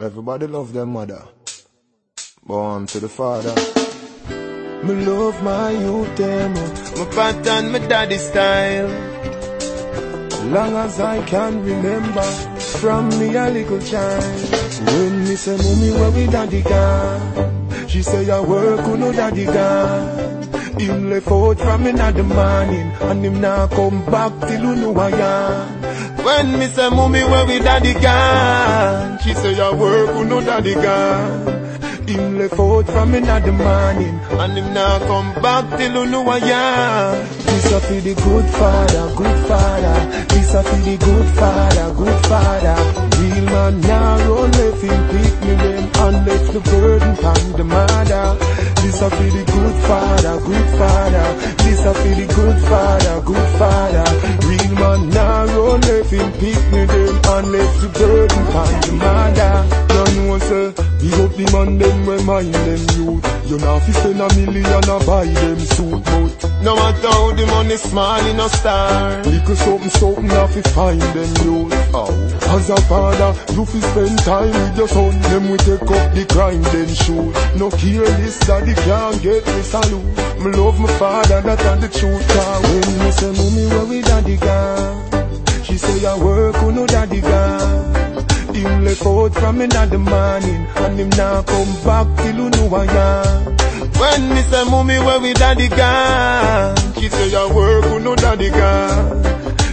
Everybody love their mother. Born to the father. Me love my youth them. My pattern, my daddy style. Long as I can remember, from me a little child. When me say, mommy, where we daddy gone? She say, I work, who no daddy gone. Him left out from me the morning, and him now come back till you know I am. When me say, mommy, where we daddy gone? She say, I work, who no daddy gone. Him left out from in the morning, and him now come back till you know I am. This a for the good father, good father. This a for the good father, good father. Real man now run left him pick me them and left the burden on the mother. This a for the good father, good father. This a for the good father, good father. Real man run left him pick me them and left the burden on the mother. Don't know say, big up the man them we mind them youth. You know fi spend a million a buy them suit, but no matter how the money small in a star. Little something something a fi find them youth. Oh. As a father, you fi spend time with your son. Them we take up the grind then shoot. No careless daddy can't get me salute. Me love my father, that and the truth. Cause when me say, mommy, where we daddy gone? Say, I work, who no daddy gone? Him left out from in the morning And him now come back till you know I am. When me say mommy where we daddy gone? She say I work with no daddy gone?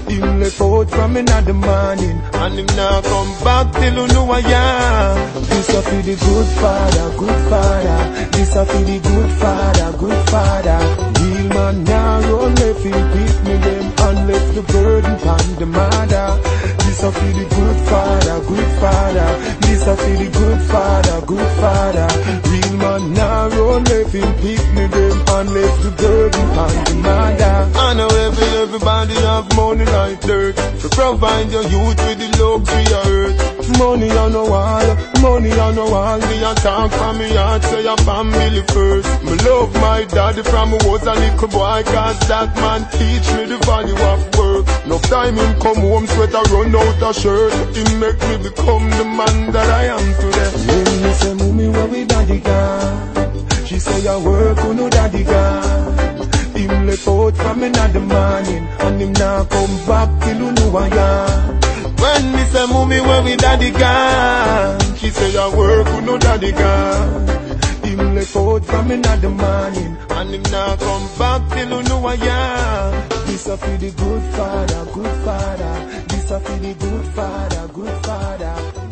Him left out from in the morning And him now come back till you know I am. This a for the good father, good father. This a for the good father, good father. Real man now run left him pick me them Left the burden on the mother This a feel the good father, good father. This a for the good father, good father. Real man now run him pick me And left the burden on the mother I know every, everybody have money like dirt. To provide your youth with the luxury of earth. Money on no wall, money on no wall. Me a talk from me heart, say your family first. Me love my daddy from I was a little boy. Cause that man teach me the value of work. No time him come home, sweat I run out of shirt. He make me become the man work, who no daddy gone? Him left out from in the morning And him now come back till you know I am when me say, mommy, where we daddy gone? She say, I work with no daddy gone. Him left out from in the morning. And him now come back till you know I am. This a for the good father, good father. This a for the good father, good father.